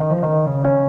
嗯。